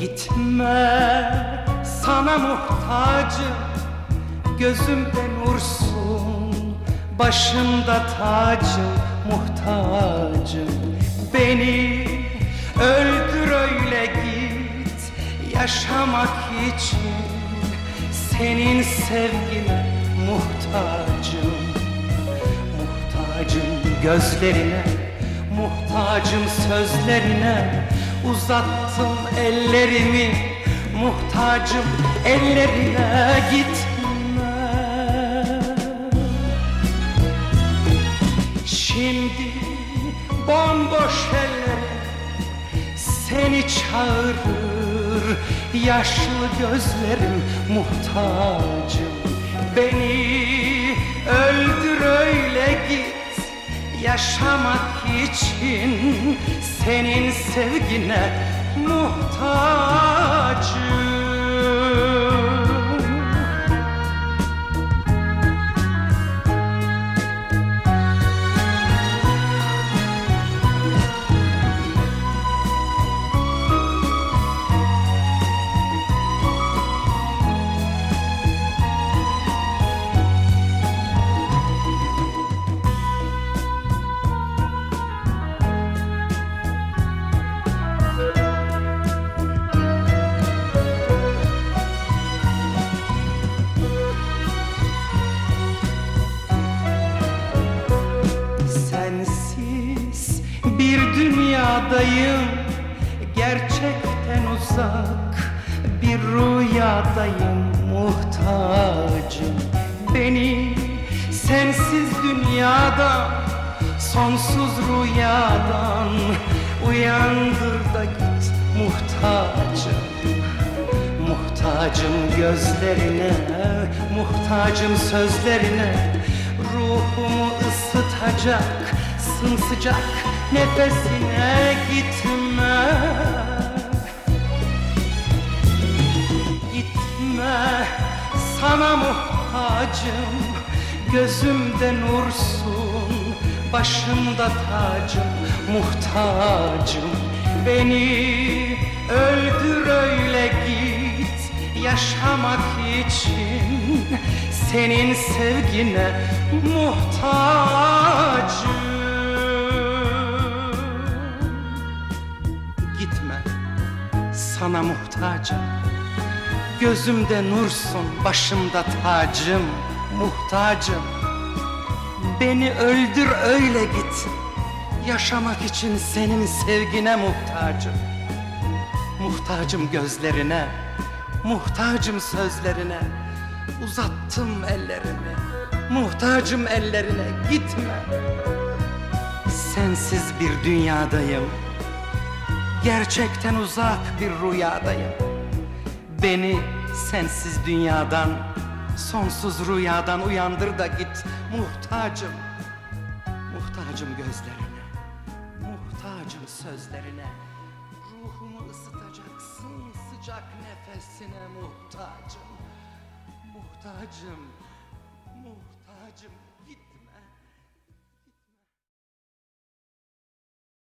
Gitme sana muhtacım. Gözümde nursun Başımda tacım muhtacım. Beni öldür öyle git Yaşamak için Senin sevgine muhtacım. Muhtacım gözlerine Muhtacım sözlerine Uzattım ellerimi Muhtacım ellerine gitme Şimdi bomboş ellere Seni çağırır Yaşlı gözlerim muhtacım Beni Yaşamak için senin sevgine muhtacım dünyadayım Gerçekten uzak bir rüyadayım Muhtacım beni sensiz dünyadan Sonsuz rüyadan uyandır da git Muhtacım. Muhtacım gözlerine, muhtacım sözlerine. Ruhumu ısıtacak, sımsıcak nefesine gitme. Gitme, sana muhtacım Gözümde nursun, başımda tacım Muhtacım, beni öldür öyle git Yaşamak için senin sevgine muhtacım Gitme, sana muhtacım. Gözümde nursun, başımda tacım, muhtacım. Beni öldür öyle git. Yaşamak için senin sevgine muhtacım. Muhtacım gözlerine, muhtacım sözlerine. Uzattım ellerimi, muhtacım ellerine gitme. Sensiz bir dünyadayım Gerçekten uzak bir rüyadayım. Beni sensiz dünyadan Sonsuz rüyadan uyandır da git. Muhtacım Muhtacım gözlerine Muhtacım sözlerine. Ruhumu ısıtacaksın sıcak nefesine muhtacım. Muhtacım Muhtacım